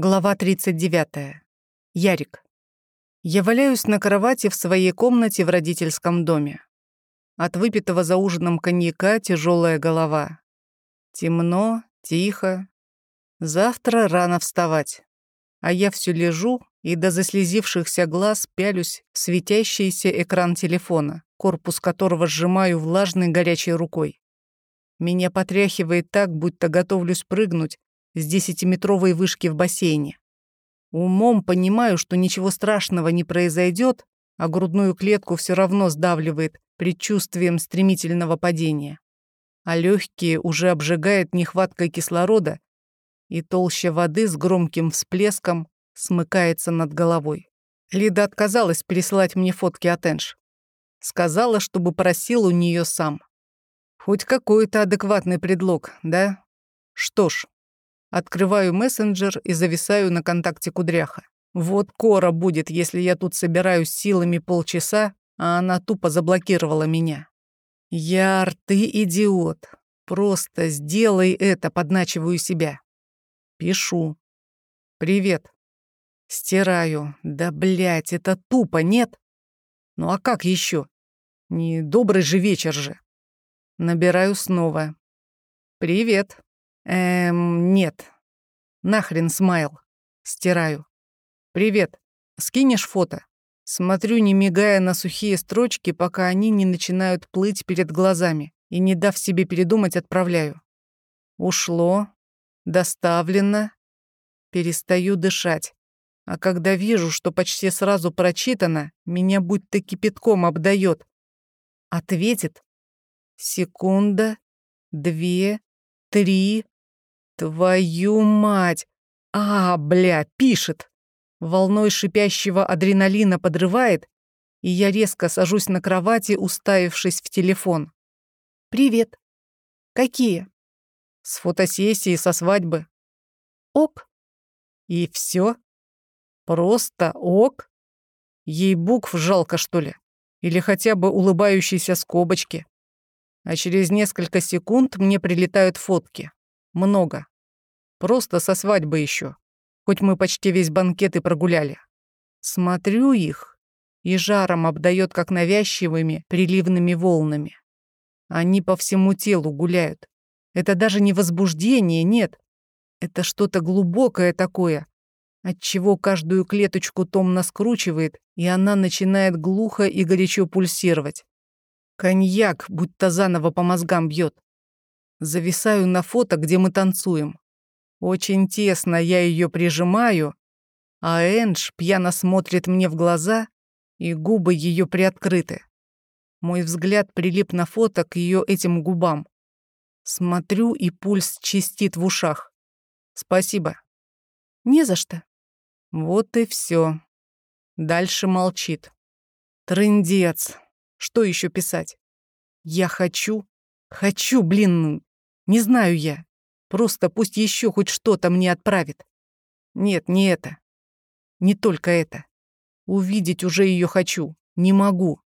Глава 39. Ярик. Я валяюсь на кровати в своей комнате в родительском доме. От выпитого за ужином коньяка тяжелая голова. Темно, тихо. Завтра рано вставать. А я все лежу и до заслезившихся глаз пялюсь в светящийся экран телефона, корпус которого сжимаю влажной горячей рукой. Меня потряхивает так, будто готовлюсь прыгнуть, с десятиметровой вышки в бассейне. Умом понимаю, что ничего страшного не произойдет, а грудную клетку все равно сдавливает предчувствием стремительного падения. А легкие уже обжигает нехваткой кислорода, и толща воды с громким всплеском смыкается над головой. Лида отказалась пересылать мне фотки от Энж. Сказала, чтобы просил у нее сам. Хоть какой-то адекватный предлог, да? Что ж, Открываю мессенджер и зависаю на контакте кудряха. Вот кора будет, если я тут собираюсь силами полчаса, а она тупо заблокировала меня. Яр, ты идиот. Просто сделай это, подначиваю себя. Пишу. Привет. Стираю. Да, блядь, это тупо, нет? Ну а как еще? Не добрый же вечер же. Набираю снова. Привет. Эм, нет. Нахрен смайл. Стираю. Привет. Скинешь фото? Смотрю, не мигая на сухие строчки, пока они не начинают плыть перед глазами, и, не дав себе передумать, отправляю. Ушло. Доставлено. Перестаю дышать. А когда вижу, что почти сразу прочитано, меня будто кипятком обдает. Ответит. Секунда, две, три, Твою мать! А, бля, пишет. Волной шипящего адреналина подрывает, и я резко сажусь на кровати, уставившись в телефон. «Привет. Какие?» «С фотосессии, со свадьбы». «Ок». «И все? Просто ок? Ей букв жалко, что ли? Или хотя бы улыбающиеся скобочки?» А через несколько секунд мне прилетают фотки. Много. Просто со свадьбы еще. Хоть мы почти весь банкет и прогуляли. Смотрю их, и жаром обдает как навязчивыми приливными волнами. Они по всему телу гуляют. Это даже не возбуждение, нет. Это что-то глубокое такое, от чего каждую клеточку томно скручивает, и она начинает глухо и горячо пульсировать. Коньяк будто заново по мозгам бьет. Зависаю на фото, где мы танцуем. Очень тесно я ее прижимаю, а Эндж пьяно смотрит мне в глаза, и губы ее приоткрыты. Мой взгляд прилип на фото к ее этим губам. Смотрю, и пульс чистит в ушах. Спасибо. Не за что. Вот и все. Дальше молчит. Трындец. Что еще писать? Я хочу, хочу, блин, не знаю я. Просто пусть еще хоть что-то мне отправит. Нет, не это. Не только это. Увидеть уже ее хочу. Не могу.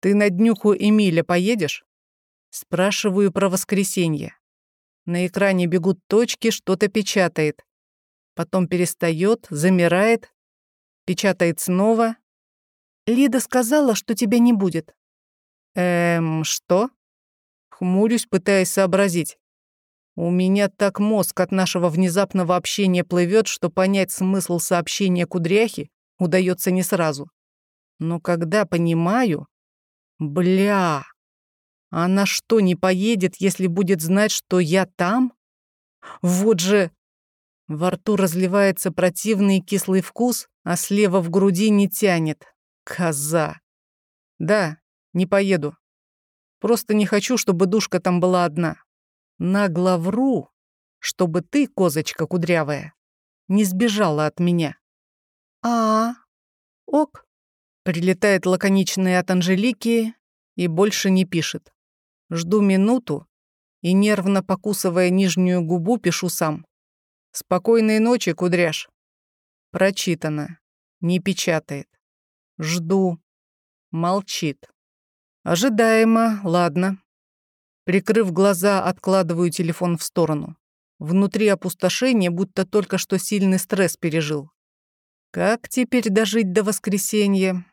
Ты на днюху Эмиля поедешь? Спрашиваю про воскресенье. На экране бегут точки, что-то печатает. Потом перестает, замирает, печатает снова. Лида сказала, что тебя не будет. Эм, что? Хмурюсь, пытаясь сообразить. У меня так мозг от нашего внезапного общения плывет, что понять смысл сообщения кудряхи удается не сразу. Но когда понимаю... Бля! Она что, не поедет, если будет знать, что я там? Вот же... Во рту разливается противный кислый вкус, а слева в груди не тянет. Коза. Да, не поеду. Просто не хочу, чтобы душка там была одна. Нагло вру, чтобы ты, козочка кудрявая, не сбежала от меня. А, ок. Прилетает лаконичная от Анжелики и больше не пишет. Жду минуту и, нервно покусывая нижнюю губу, пишу сам. «Спокойной ночи, кудряш». Прочитано. Не печатает. Жду. Молчит. Ожидаемо, ладно. Прикрыв глаза, откладываю телефон в сторону. Внутри опустошение, будто только что сильный стресс пережил. Как теперь дожить до воскресенья?